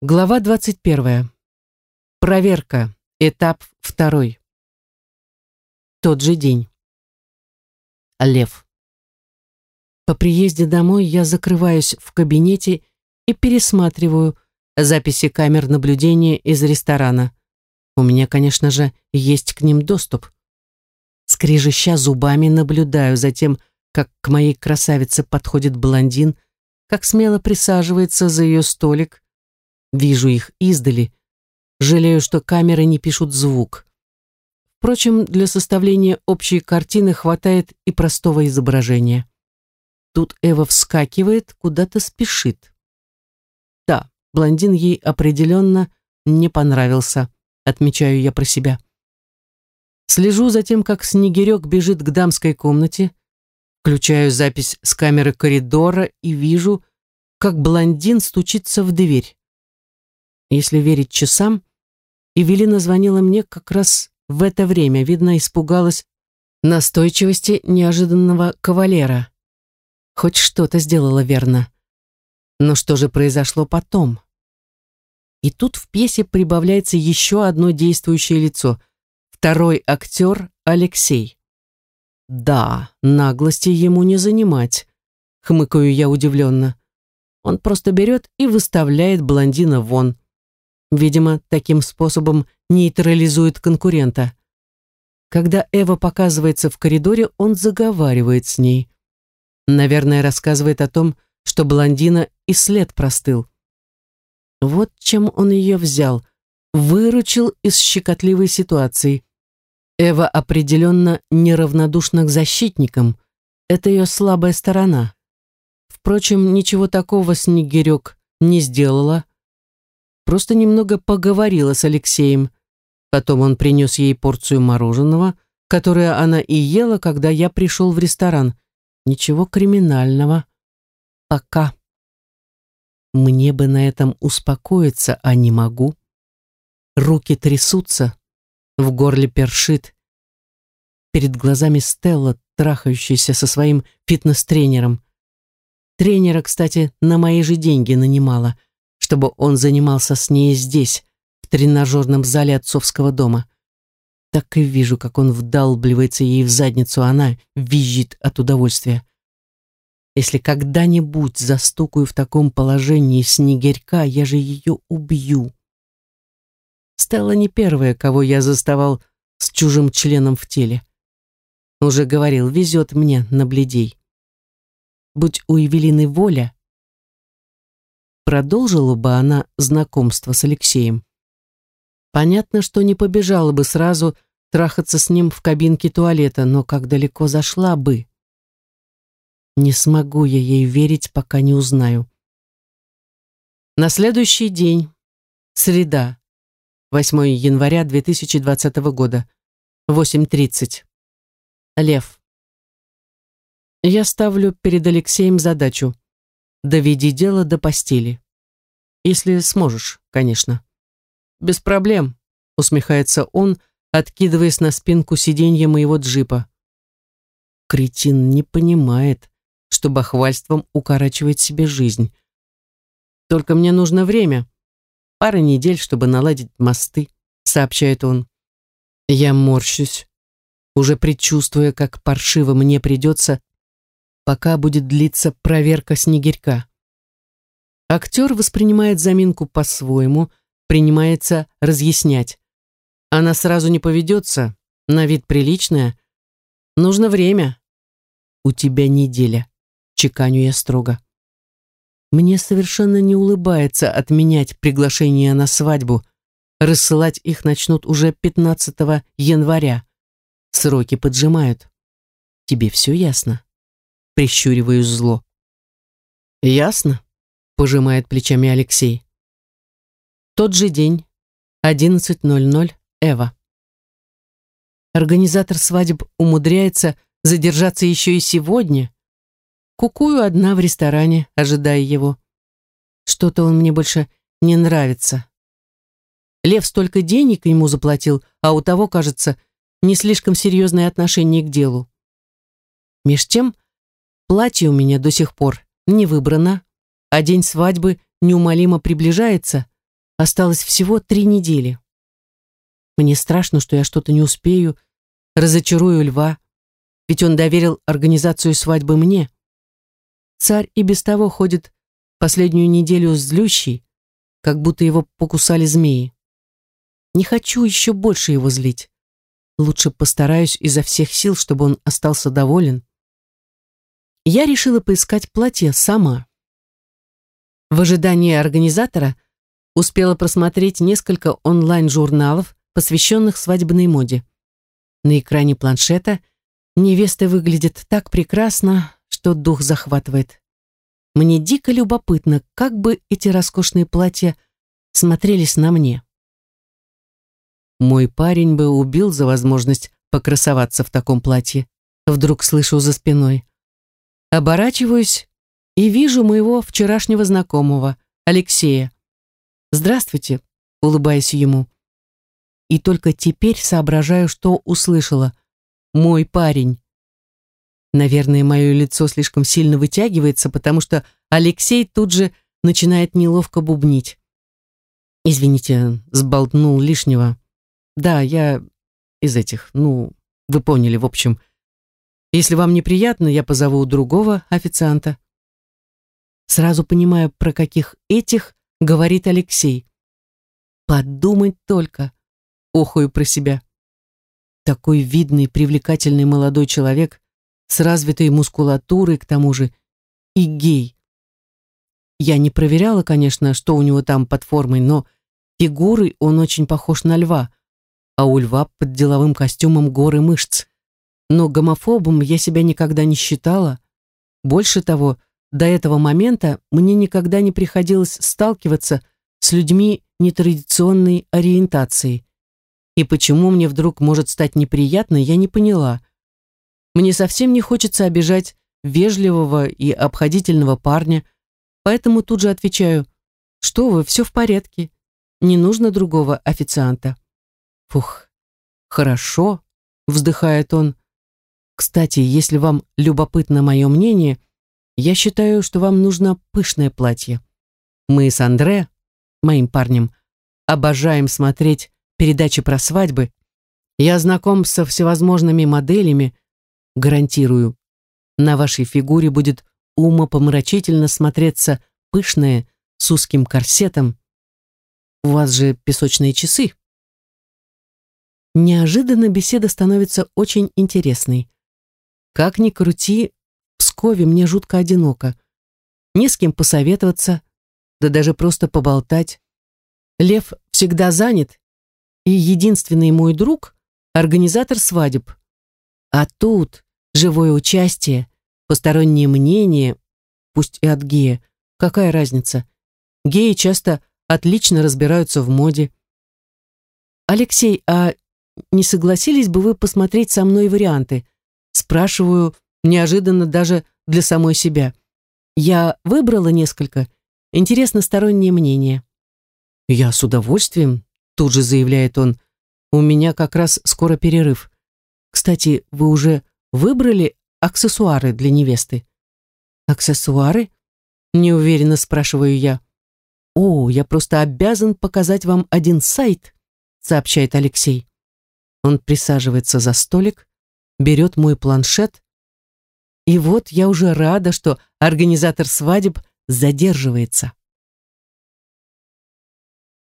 Глава 21. Проверка. Этап второй. Тот же день. Лев. По приезде домой я закрываюсь в кабинете и пересматриваю записи камер наблюдения из ресторана. У меня, конечно же, есть к ним доступ. Скрежеща зубами наблюдаю за тем, как к моей красавице подходит блондин, как смело присаживается за ее столик, Вижу их издали. Жалею, что камеры не пишут звук. Впрочем, для составления общей картины хватает и простого изображения. Тут Эва вскакивает, куда-то спешит. Да, блондин ей определенно не понравился, отмечаю я про себя. Слежу за тем, как Снегирек бежит к дамской комнате, включаю запись с камеры коридора и вижу, как блондин стучится в дверь. Если верить часам, Эвелина звонила мне как раз в это время, видно, испугалась настойчивости неожиданного кавалера. Хоть что-то сделала верно. Но что же произошло потом? И тут в пьесе прибавляется еще одно действующее лицо. Второй актер Алексей. Да, наглости ему не занимать, хмыкаю я удивленно. Он просто берет и выставляет блондина вон. Видимо, таким способом нейтрализует конкурента. Когда Эва показывается в коридоре, он заговаривает с ней. Наверное, рассказывает о том, что блондина и след простыл. Вот чем он ее взял. Выручил из щекотливой ситуации. Эва определенно неравнодушна к защитникам. Это ее слабая сторона. Впрочем, ничего такого Снегирек не сделала, просто немного поговорила с Алексеем. Потом он принес ей порцию мороженого, которое она и ела, когда я пришел в ресторан. Ничего криминального. Пока. Мне бы на этом успокоиться, а не могу. Руки трясутся, в горле першит. Перед глазами Стелла, трахающаяся со своим фитнес-тренером. Тренера, кстати, на мои же деньги нанимала — чтобы он занимался с ней здесь, в тренажерном зале отцовского дома. Так и вижу, как он вдалбливается ей в задницу, а она визжит от удовольствия. Если когда-нибудь застукаю в таком положении снегирька, я же ее убью. Стелла не первая, кого я заставал с чужим членом в теле. Уже говорил, везет мне на бледей. Будь у Евелины воля, продолжила бы она знакомство с Алексеем. Понятно, что не побежала бы сразу трахаться с ним в кабинке туалета, но как далеко зашла бы. Не смогу я ей верить, пока не узнаю. На следующий день, среда, 8 января 2020 года, 8.30. Лев. Я ставлю перед Алексеем задачу доведи дело до постели. Если сможешь, конечно. Без проблем, усмехается он, откидываясь на спинку сиденья моего джипа. Кретин не понимает, что бахвальством укорачивает себе жизнь. Только мне нужно время. Пара недель, чтобы наладить мосты, сообщает он. Я морщусь, уже предчувствуя, как паршиво мне придется пока будет длиться проверка снегирька. Актер воспринимает заминку по-своему, принимается разъяснять. Она сразу не поведется, на вид приличная. Нужно время. У тебя неделя, чеканю я строго. Мне совершенно не улыбается отменять приглашение на свадьбу. Рассылать их начнут уже 15 января. Сроки поджимают. Тебе все ясно? Прищуриваюсь зло. «Ясно», — пожимает плечами Алексей. Тот же день, 11.00, Эва. Организатор свадеб умудряется задержаться еще и сегодня. Кукую одна в ресторане, ожидая его. Что-то он мне больше не нравится. Лев столько денег ему заплатил, а у того, кажется, не слишком серьезное отношение к делу. Меж тем, Платье у меня до сих пор не выбрано, а день свадьбы неумолимо приближается, осталось всего три недели. Мне страшно, что я что-то не успею, разочарую льва, ведь он доверил организацию свадьбы мне. Царь и без того ходит последнюю неделю злющий, как будто его покусали змеи. Не хочу еще больше его злить. Лучше постараюсь изо всех сил, чтобы он остался доволен. Я решила поискать платье сама. В ожидании организатора успела просмотреть несколько онлайн-журналов, посвященных свадебной моде. На экране планшета невеста выглядит так прекрасно, что дух захватывает. Мне дико любопытно, как бы эти роскошные платья смотрелись на мне. Мой парень бы убил за возможность покрасоваться в таком платье. Вдруг слышу за спиной. Оборачиваюсь и вижу моего вчерашнего знакомого, Алексея. «Здравствуйте», — улыбаюсь ему. И только теперь соображаю, что услышала. «Мой парень». Наверное, мое лицо слишком сильно вытягивается, потому что Алексей тут же начинает неловко бубнить. «Извините, сболтнул лишнего. Да, я из этих, ну, вы поняли, в общем. Если вам неприятно, я позову другого официанта. Сразу понимаю, про каких этих говорит Алексей. Подумать только. Охую про себя. Такой видный, привлекательный молодой человек с развитой мускулатурой, к тому же, и гей. Я не проверяла, конечно, что у него там под формой, но фигурой он очень похож на льва а у льва под деловым костюмом горы мышц. Но гомофобом я себя никогда не считала. Больше того, до этого момента мне никогда не приходилось сталкиваться с людьми нетрадиционной ориентации. И почему мне вдруг может стать неприятно, я не поняла. Мне совсем не хочется обижать вежливого и обходительного парня, поэтому тут же отвечаю, что вы, все в порядке, не нужно другого официанта. Фух, хорошо, вздыхает он. Кстати, если вам любопытно мое мнение, я считаю, что вам нужно пышное платье. Мы с Андре, моим парнем, обожаем смотреть передачи про свадьбы. Я знаком со всевозможными моделями, гарантирую, на вашей фигуре будет умопомрачительно смотреться пышное с узким корсетом. У вас же песочные часы. Неожиданно беседа становится очень интересной. Как ни крути, в Пскове мне жутко одиноко. Не с кем посоветоваться, да даже просто поболтать. Лев всегда занят, и единственный мой друг — организатор свадеб. А тут живое участие, постороннее мнение, пусть и от гея. Какая разница? Геи часто отлично разбираются в моде. Алексей, а не согласились бы вы посмотреть со мной варианты? Спрашиваю, неожиданно даже для самой себя. Я выбрала несколько. Интересно стороннее мнение. Я с удовольствием, тут же заявляет он. У меня как раз скоро перерыв. Кстати, вы уже выбрали аксессуары для невесты? Аксессуары? Неуверенно спрашиваю я. О, я просто обязан показать вам один сайт, сообщает Алексей. Он присаживается за столик, берет мой планшет, и вот я уже рада, что организатор свадеб задерживается.